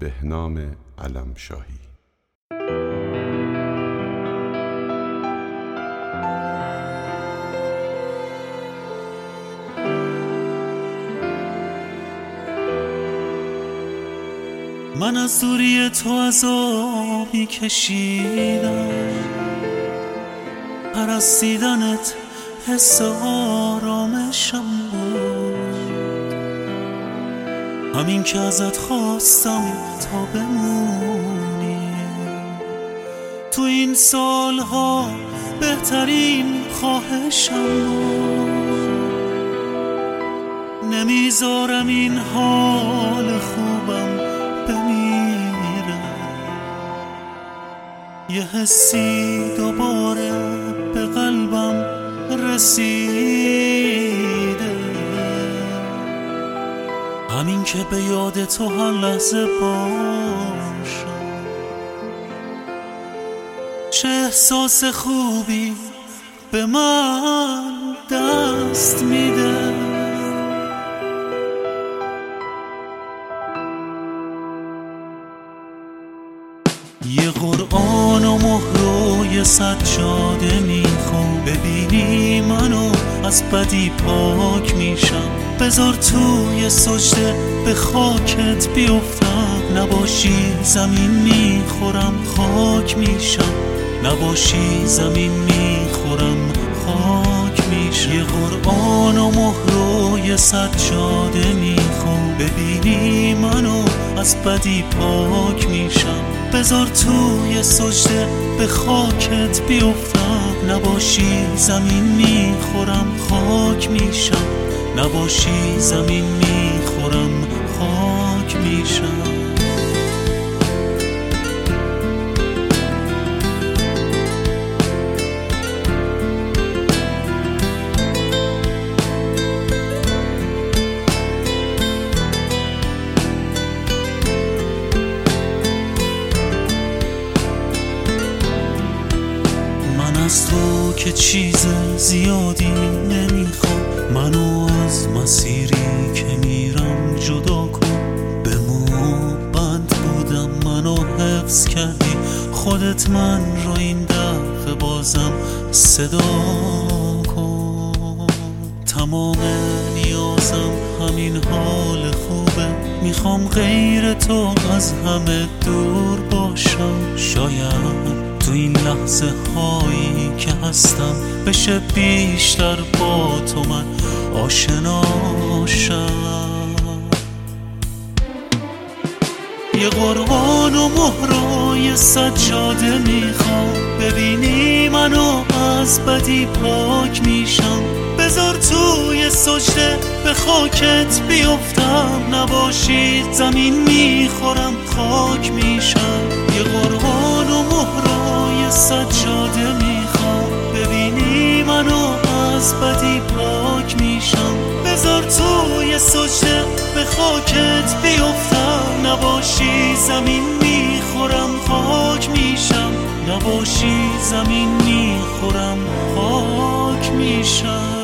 بهنام علمشاهی. من از دوری تو عذابی کشیدم. پرستیدنت حس آرامشم بود. همین که ازت خواستم تا بمونی. تو این سالها بهترین خواهشم نمی‌ذارم این حال خوبم بمیره. یه حسی دوباره به قلبم رسیده همین که به یاد تو هر لحظه باشم. چه احساس خوبی به من دست میده. قرآن و مهر و یه سجاده می‌خوام. ببینی منو از بدی پاک میشم. بذار توی سجده به خاکت بیفتم. نباشی زمین می‌خورم خاک میشم. نباشی زمین می‌خورم خاک میشم. یه قرآن و مهر و یه سجاده می‌خوام. ببینی منو از بدی پاک میشم. بذار توی سجده به خاکت بیفتم. نباشی زمین می‌خورم خاک میشم. نباشی زمین می‌خورم خاک میشم. که چیز زیادی نمی‌خوام. منو از مسیری که میرم جدا کن. به بند بودم منو حفظ کردی. خودت من رو این دفعه بازم صدا کن. تمام نیازم همین حال خوبه. می‌خوام غیر تو از همه دور باشم. شاید تو این لحظه هایی که هستم بشه بیشتر با تو من آشناشم یه قرآن و مهرای سجاده می‌خوام. ببینی منو از بدی پاک میشم. بذار توی سجده به خاکت بیفتم. نباشی زمین می‌خورم خاک میشم. یه قرآن سجاده می‌خوام. ببینی منو از بدی پاک میشم. بذار توی سجده به خاکت بیفتم. نباشی زمین می‌خورم خاک میشم. نباشی زمین می‌خورم خاک میشم.